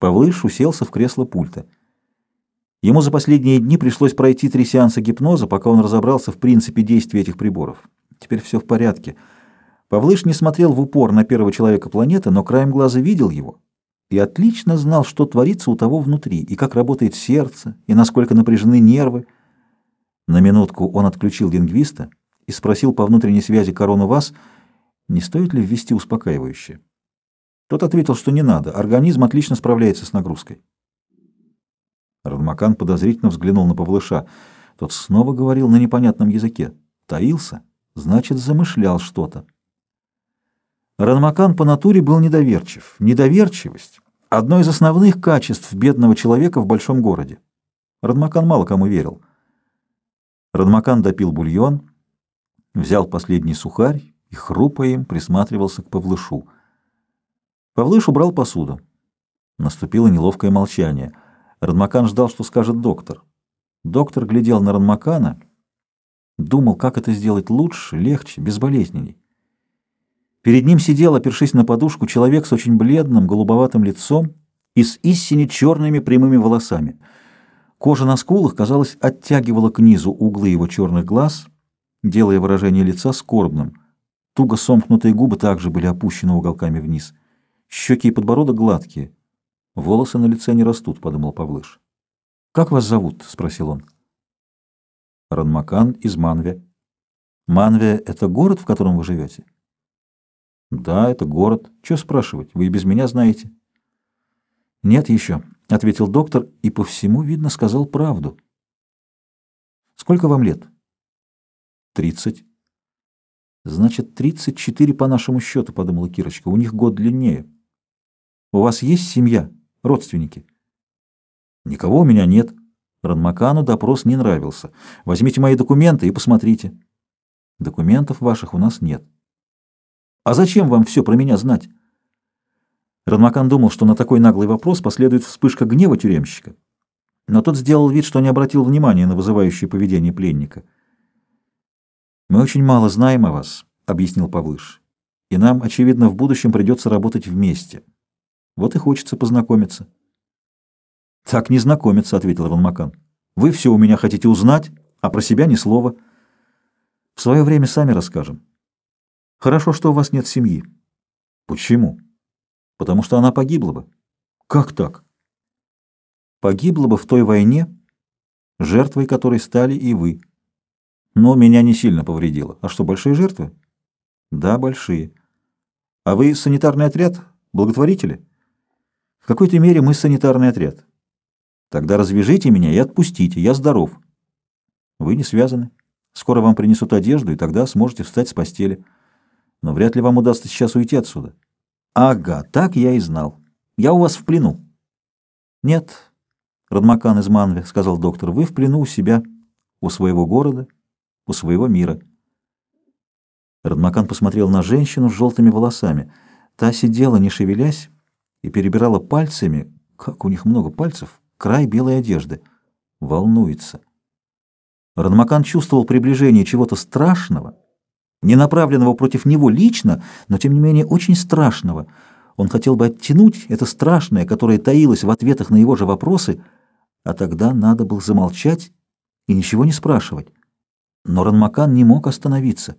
Павлыш уселся в кресло пульта. Ему за последние дни пришлось пройти три сеанса гипноза, пока он разобрался в принципе действия этих приборов. Теперь все в порядке. Павлыш не смотрел в упор на первого человека планеты, но краем глаза видел его и отлично знал, что творится у того внутри, и как работает сердце, и насколько напряжены нервы. На минутку он отключил лингвиста и спросил по внутренней связи корону вас, не стоит ли ввести успокаивающее. Тот ответил, что не надо, организм отлично справляется с нагрузкой. Радмакан подозрительно взглянул на Павлыша. Тот снова говорил на непонятном языке. Таился, значит, замышлял что-то. Радмакан по натуре был недоверчив. Недоверчивость — одно из основных качеств бедного человека в большом городе. Радмакан мало кому верил. Радмакан допил бульон, взял последний сухарь и, хрупая им, присматривался к Павлышу. Павлыш убрал посуду. Наступило неловкое молчание — Радмакан ждал, что скажет доктор. Доктор глядел на Радмакана, думал, как это сделать лучше, легче, безболезненней. Перед ним сидел, опершись на подушку, человек с очень бледным, голубоватым лицом и с истине черными прямыми волосами. Кожа на скулах, казалось, оттягивала к низу углы его черных глаз, делая выражение лица скорбным. Туго сомкнутые губы также были опущены уголками вниз. Щеки и подбородок гладкие. Волосы на лице не растут, подумал Павлыш. Как вас зовут? спросил он. Ранмакан из Манве. Манве — это город, в котором вы живете? Да, это город. Что спрашивать? Вы и без меня знаете. Нет еще, ответил доктор и по всему видно сказал правду. Сколько вам лет? Тридцать. Значит, тридцать четыре по нашему счету, подумала Кирочка. У них год длиннее. У вас есть семья? родственники. Никого у меня нет. Ранмакану допрос не нравился. Возьмите мои документы и посмотрите. Документов ваших у нас нет. А зачем вам все про меня знать? Ранмакан думал, что на такой наглый вопрос последует вспышка гнева тюремщика. Но тот сделал вид, что не обратил внимания на вызывающее поведение пленника. «Мы очень мало знаем о вас», — объяснил Павлыш. «И нам, очевидно, в будущем придется работать вместе». Вот и хочется познакомиться. Так не знакомиться, ответил Ранмакан. Вы все у меня хотите узнать, а про себя ни слова. В свое время сами расскажем. Хорошо, что у вас нет семьи. Почему? Потому что она погибла бы. Как так? Погибла бы в той войне, жертвой которой стали и вы. Но меня не сильно повредило. А что, большие жертвы? Да, большие. А вы санитарный отряд? Благотворители? В какой-то мере мы санитарный отряд. Тогда развяжите меня и отпустите, я здоров. Вы не связаны. Скоро вам принесут одежду, и тогда сможете встать с постели. Но вряд ли вам удастся сейчас уйти отсюда. Ага, так я и знал. Я у вас в плену. Нет, Радмакан из Манве, сказал доктор, вы в плену у себя, у своего города, у своего мира. Радмакан посмотрел на женщину с желтыми волосами. Та сидела, не шевелясь, и перебирала пальцами, как у них много пальцев, край белой одежды. Волнуется. Радмакан чувствовал приближение чего-то страшного, не направленного против него лично, но тем не менее очень страшного. Он хотел бы оттянуть это страшное, которое таилось в ответах на его же вопросы, а тогда надо было замолчать и ничего не спрашивать. Но Ранмакан не мог остановиться.